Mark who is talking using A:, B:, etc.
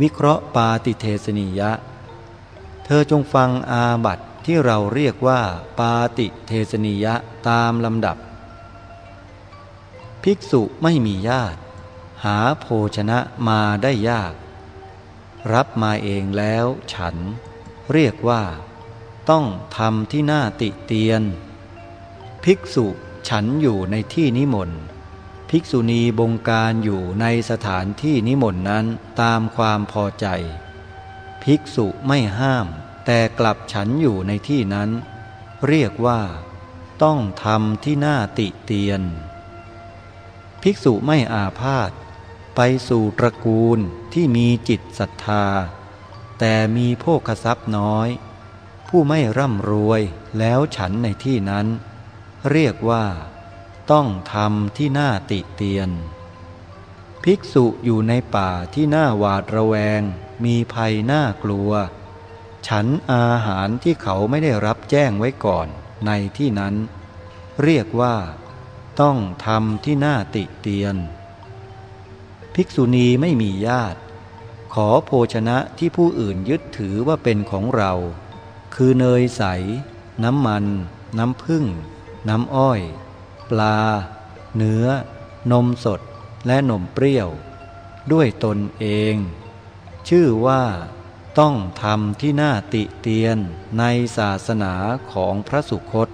A: วิเคราะห์ปาติเทสนิยะ เธอจงฟังอาบัตที่เราเรียกว่า ปาติเทสนิยะตามลำดับ ภิกษุไม่มีญาติ หาโภชนะมาได้ยาก รับมาเองแล้วฉัน เรียกว่า ต้องทำที่หน้าติเตียน ภิกษุฉันอยู่ในที่นิมนต์ ภิกษุณีบงการอยู่ในสถานที่นิมนต์นั้นตามความพอใจ ภิกษุไม่ห้าม แต่กลับฉันอยู่ในที่นั้น เรียกว่า ต้องทำที่หน้าติเตียน ภิกษุไม่อาพาธไปสู่ตระกูลที่มีจิตศรัทธา แต่มีโภคทรัพย์น้อย ผู้ไม่ร่ำรวยแล้วฉันในที่นั้น เรียกว่า ต้องทำที่หน้าติเตียน ภิกษุอยู่ในป่าที่หน้าหวาดระแวง มีภัยน่ากลัว ฉันอาหารที่เขาไม่ได้รับแจ้งไว้ก่อนในที่นั้น เรียกว่า ต้องทำที่หน้าติเตียน ภิกษุณีไม่มีญาติ ขอโภชนะที่ผู้อื่นยึดถือว่าเป็นของเรา คือเนยใส น้ำมัน น้ำผึ้งน้ำอ้อย ปลา เนื้อ นมสดและนมเปรี้ยว ด้วยตนเอง ชื่อว่าต้องทำที่หน้าติเตียนในศาสนาของพระสุคต